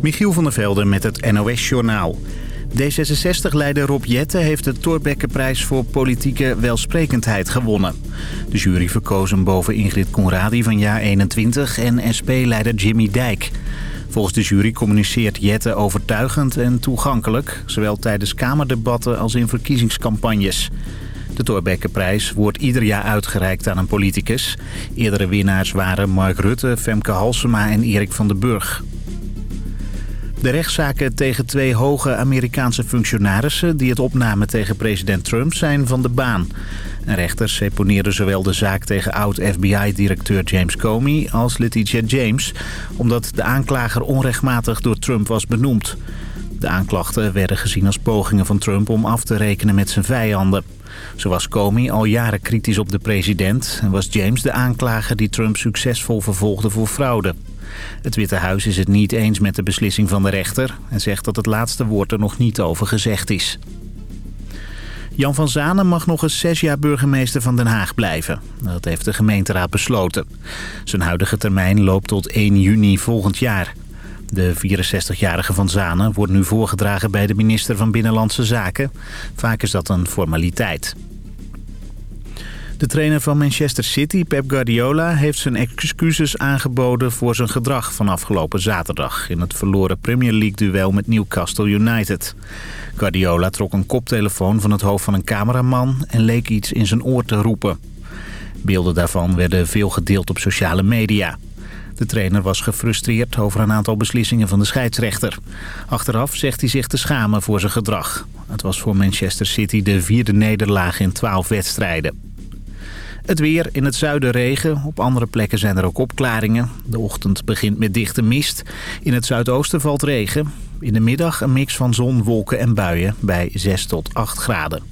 Michiel van der Velden met het NOS-journaal. D66-leider Rob Jette heeft de Torbekkenprijs voor politieke welsprekendheid gewonnen. De jury verkoos hem boven Ingrid Conradi van jaar 21 en SP-leider Jimmy Dijk. Volgens de jury communiceert Jette overtuigend en toegankelijk... zowel tijdens kamerdebatten als in verkiezingscampagnes. De Torbekkenprijs wordt ieder jaar uitgereikt aan een politicus. Eerdere winnaars waren Mark Rutte, Femke Halsema en Erik van den Burg. De rechtszaken tegen twee hoge Amerikaanse functionarissen... die het opnamen tegen president Trump zijn van de baan. Een rechter seponeerde zowel de zaak tegen oud-FBI-directeur James Comey... als Letitia James, omdat de aanklager onrechtmatig door Trump was benoemd. De aanklachten werden gezien als pogingen van Trump om af te rekenen met zijn vijanden. Zo was Comey al jaren kritisch op de president... en was James de aanklager die Trump succesvol vervolgde voor fraude. Het Witte Huis is het niet eens met de beslissing van de rechter... en zegt dat het laatste woord er nog niet over gezegd is. Jan van Zanen mag nog eens zes jaar burgemeester van Den Haag blijven. Dat heeft de gemeenteraad besloten. Zijn huidige termijn loopt tot 1 juni volgend jaar. De 64-jarige Van Zanen wordt nu voorgedragen bij de minister van Binnenlandse Zaken. Vaak is dat een formaliteit. De trainer van Manchester City, Pep Guardiola, heeft zijn excuses aangeboden voor zijn gedrag van afgelopen zaterdag in het verloren Premier League-duel met Newcastle United. Guardiola trok een koptelefoon van het hoofd van een cameraman en leek iets in zijn oor te roepen. Beelden daarvan werden veel gedeeld op sociale media. De trainer was gefrustreerd over een aantal beslissingen van de scheidsrechter. Achteraf zegt hij zich te schamen voor zijn gedrag. Het was voor Manchester City de vierde nederlaag in twaalf wedstrijden. Het weer in het zuiden regen. Op andere plekken zijn er ook opklaringen. De ochtend begint met dichte mist. In het zuidoosten valt regen. In de middag een mix van zon, wolken en buien bij 6 tot 8 graden.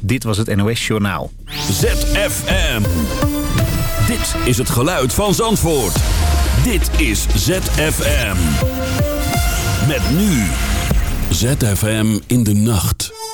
Dit was het NOS Journaal. ZFM. Dit is het geluid van Zandvoort. Dit is ZFM. Met nu. ZFM in de nacht.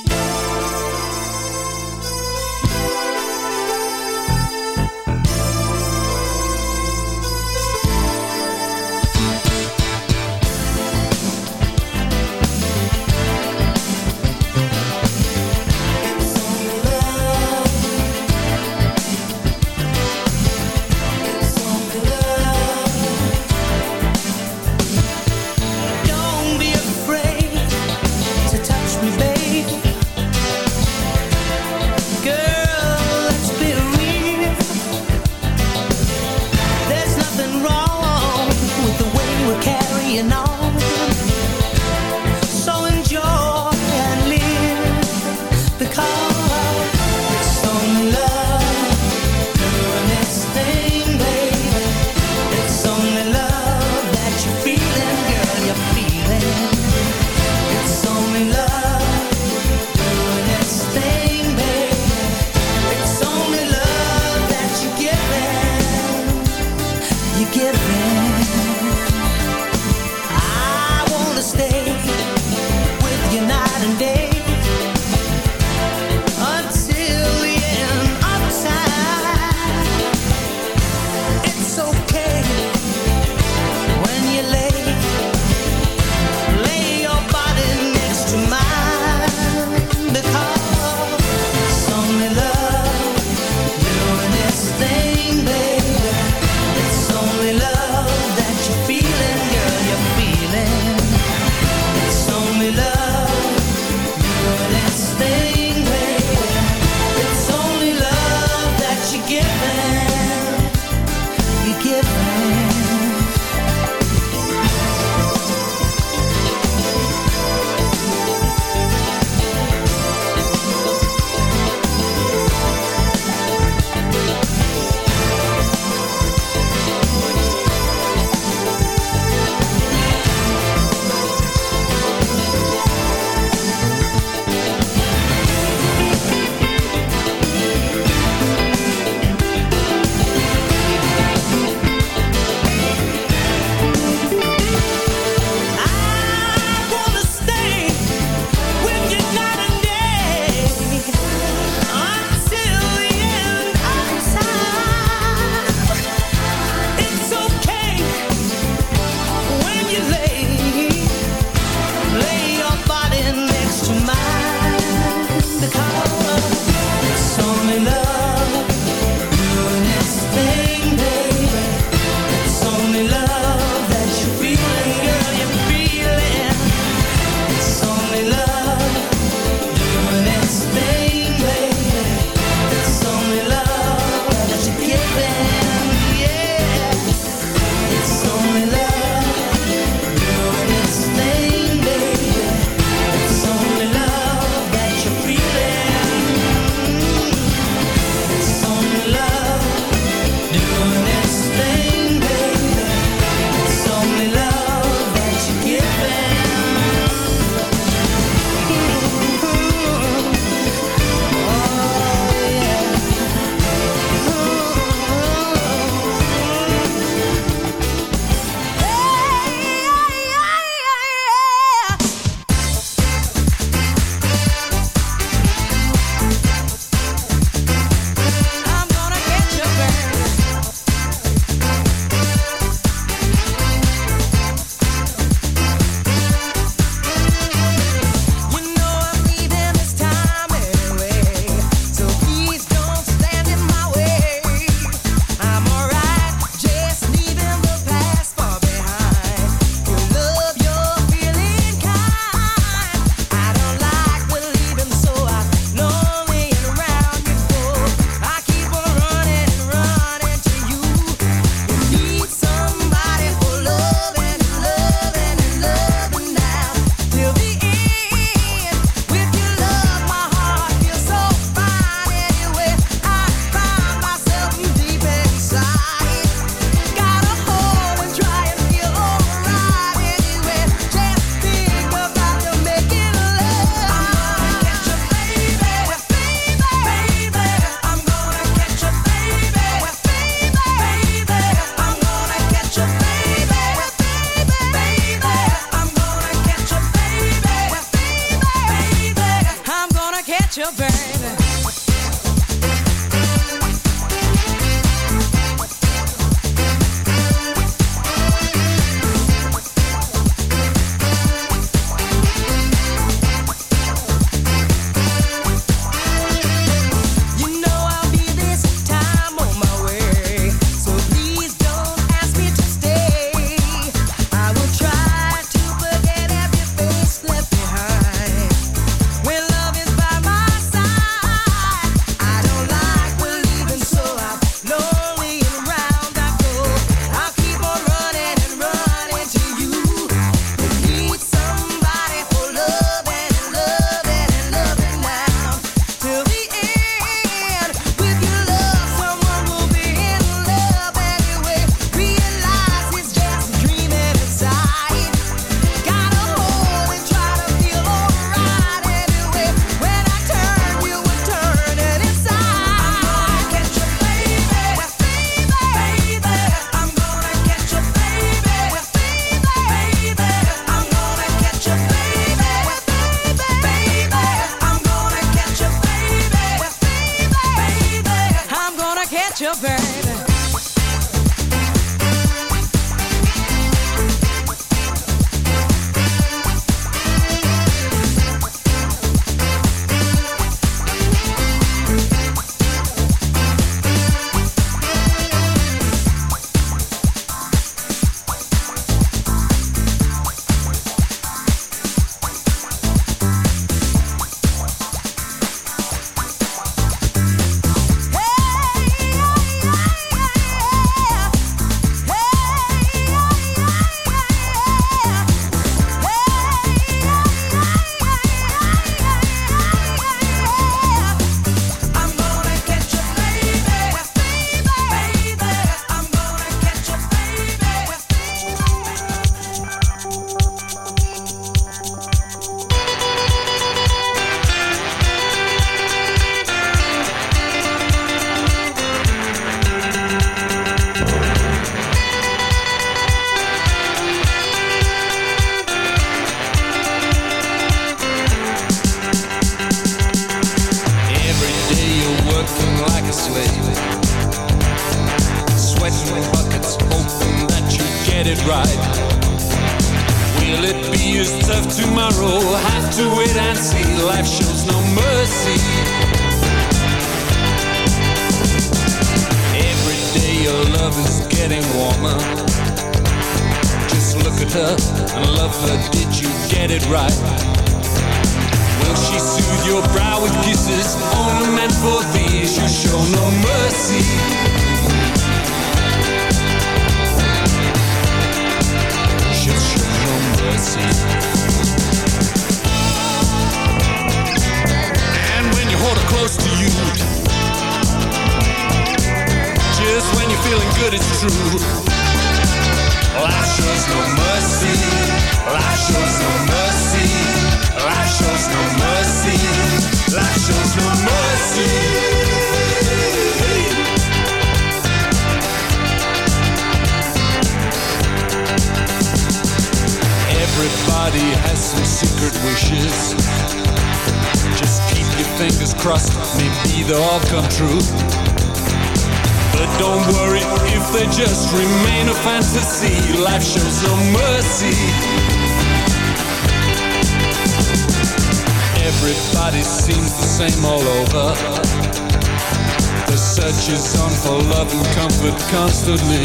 Constantly.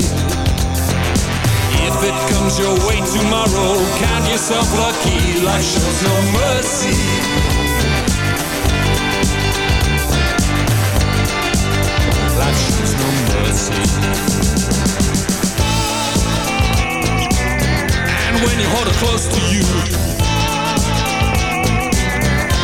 If it comes your way tomorrow, count yourself lucky. Life shows no mercy. Life shows no mercy. And when you hold it close to you,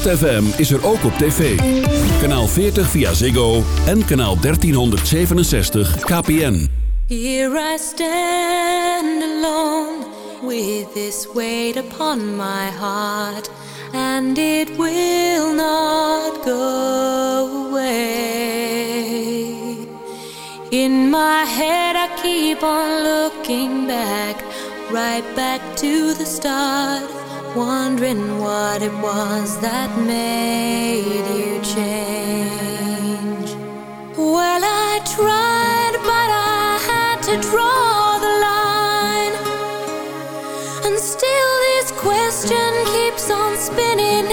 ZFM is er ook op tv. Kanaal 40 via Ziggo en kanaal 1367 KPN. Here I stand alone with this weight upon my heart and it will not go away. In my head I keep on looking back, right back to the start. Wondering what it was that made you change. Well, I tried, but I had to draw the line, and still this question keeps on spinning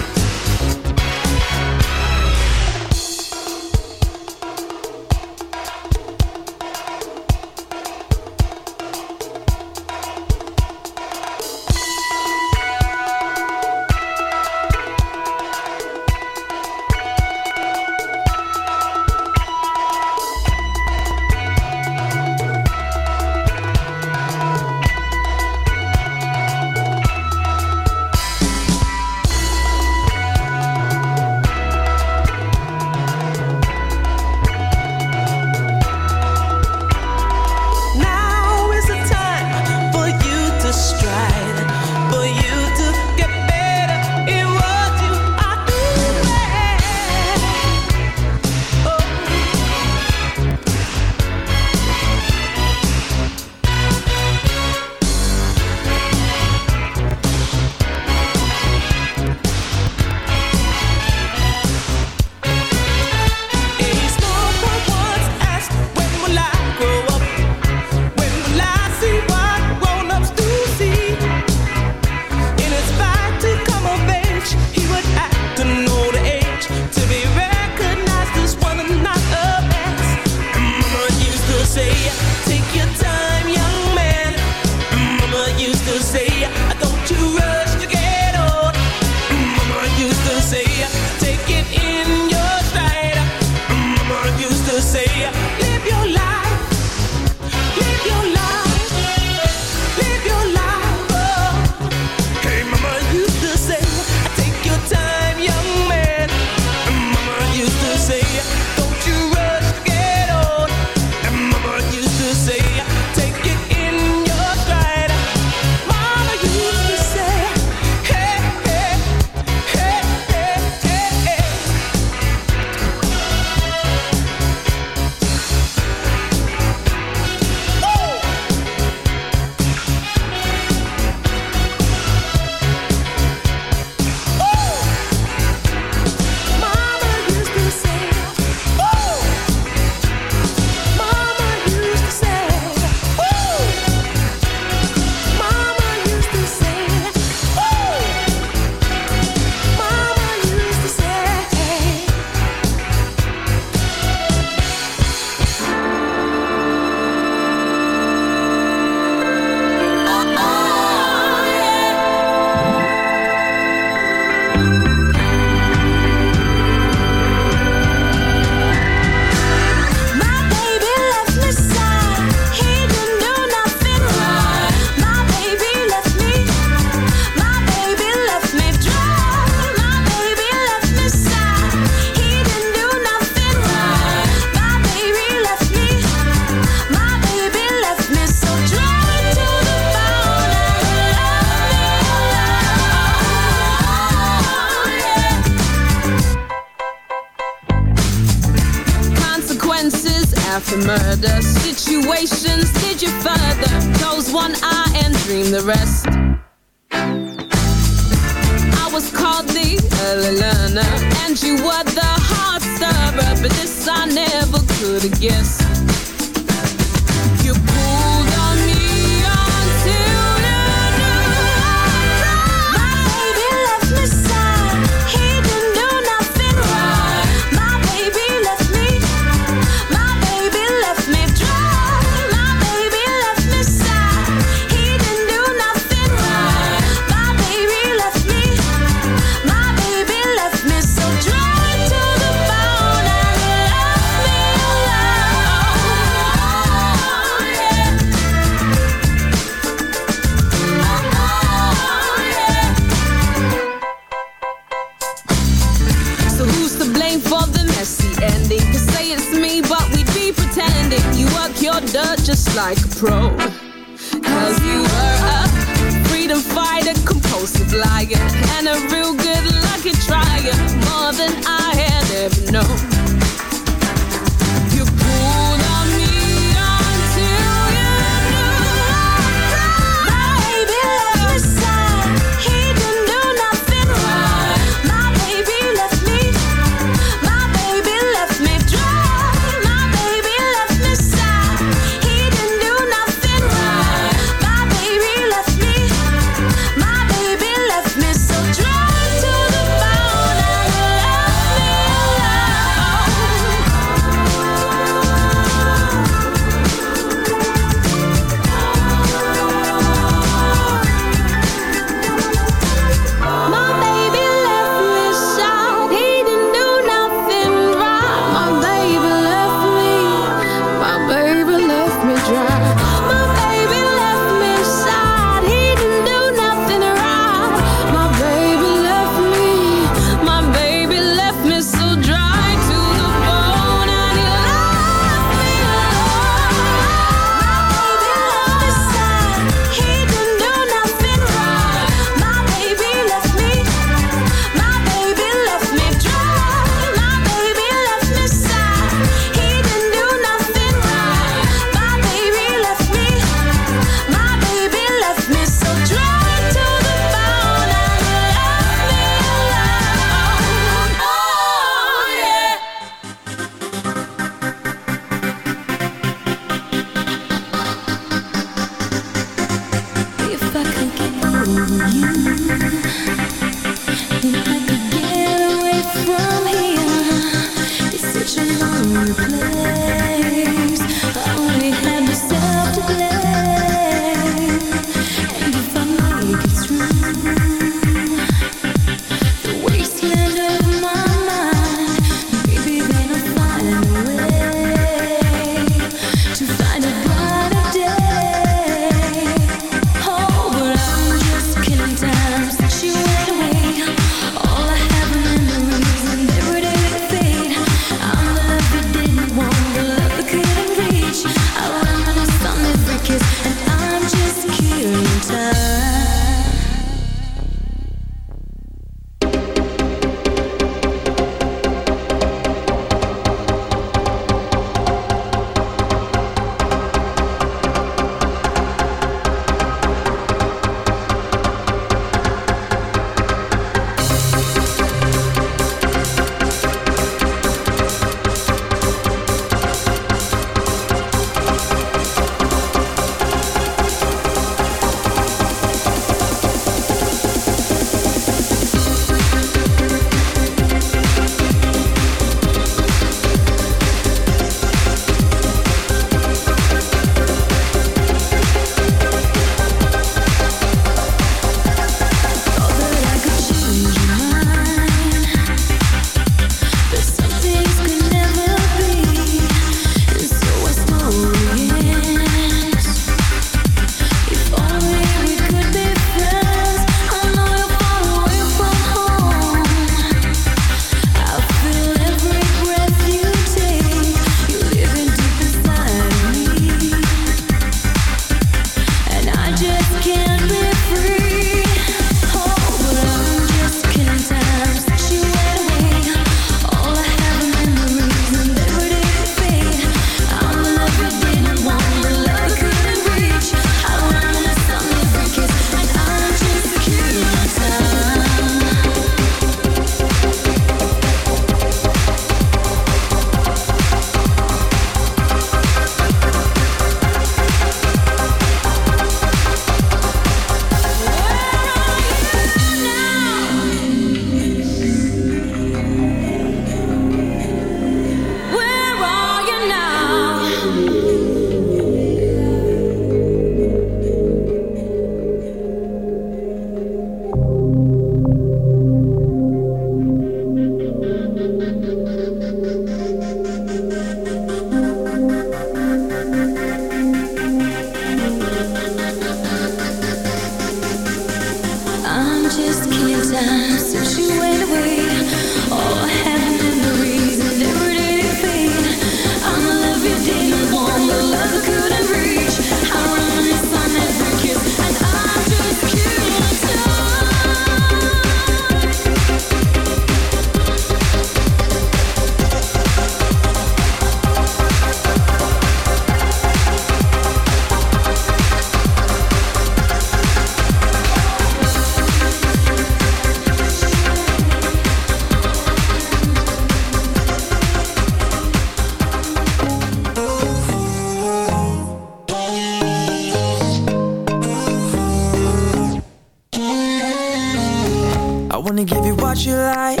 I wanna give you what you like,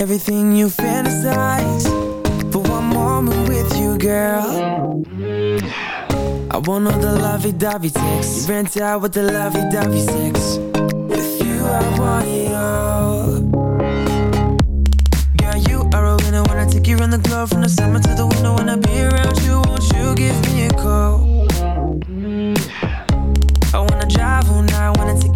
everything you fantasize. For one moment with you, girl. I want all the lovey-dovey sex. You rent out with the lovey-dovey sex. With you, I want it all. Girl, you are a winner when I take you around the globe from the summer to the winter. When I be around you, won't you give me a call?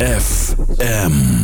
ZFM.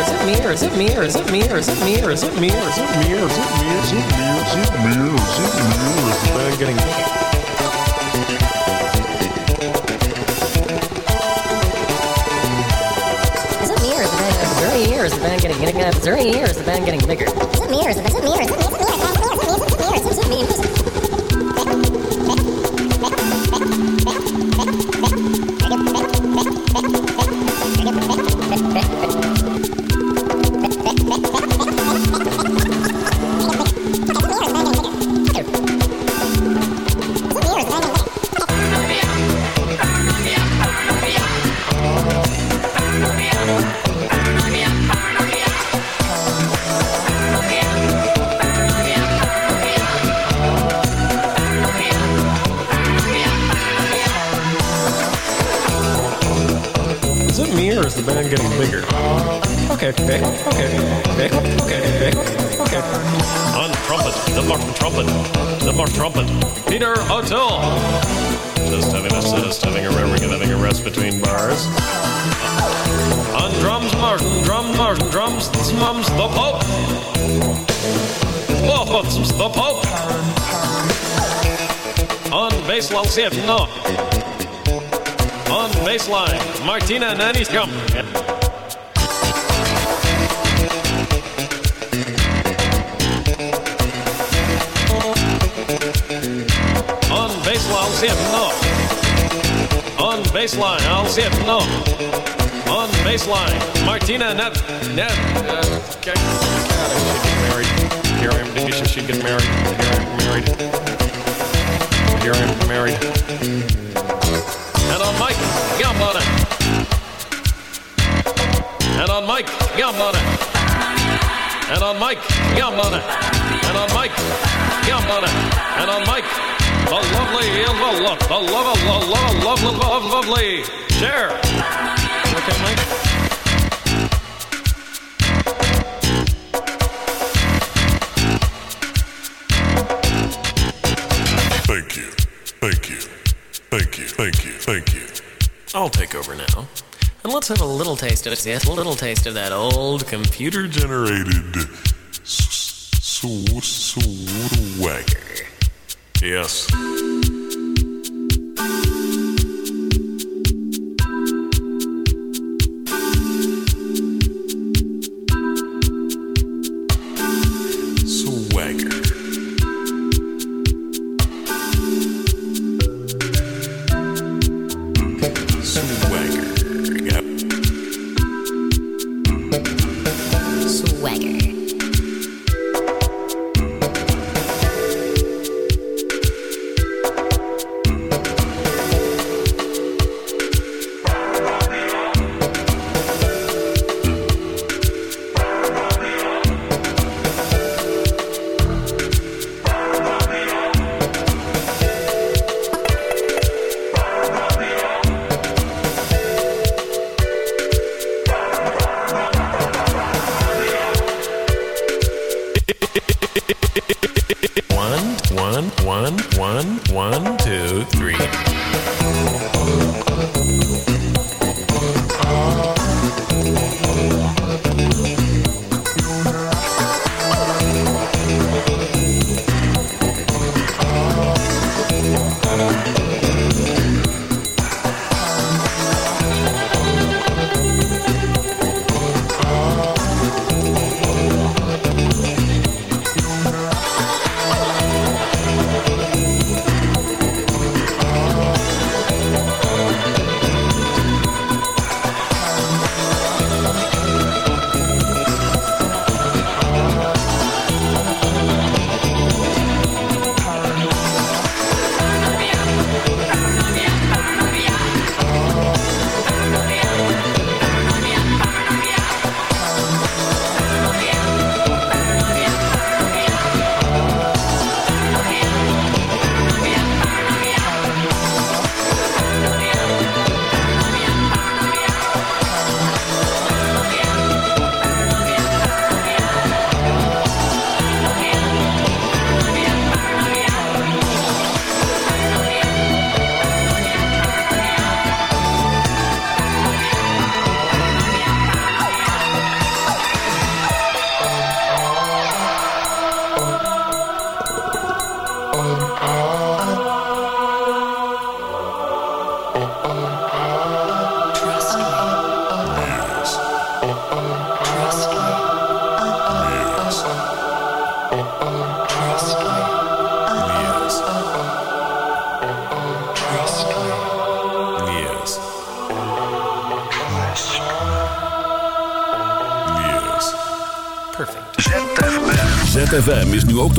or is it me or is it me or is it me or is it me or is it me or is it me or is it me or is it me or is it me or is it me or is it me? I'm getting Is it me or is it me? Is it me or is it me getting getting? Is it me or is it me getting bigger? Is it me or is it me or is it me? On bass, I'll see it, no. On baseline, Martina Nanny's come. On baseline, I'll see it, no. On baseline, I'll see it, no. On baseline, Martina Net. Net. Uh, okay. God, married. Here I am. She should get married. Here I am married. Here I am married. And on Mike, yum on it. And on Mike, yum on it. And on Mike, it. And on Mike, it. And on Mike, the lovely, the love, the love, the love, love, love, love, lovely Cher. Okay, Mike. I'll take over now. And let's have a little taste of it. Yes, a little taste of that old computer Generated s- s- swagger. Yes.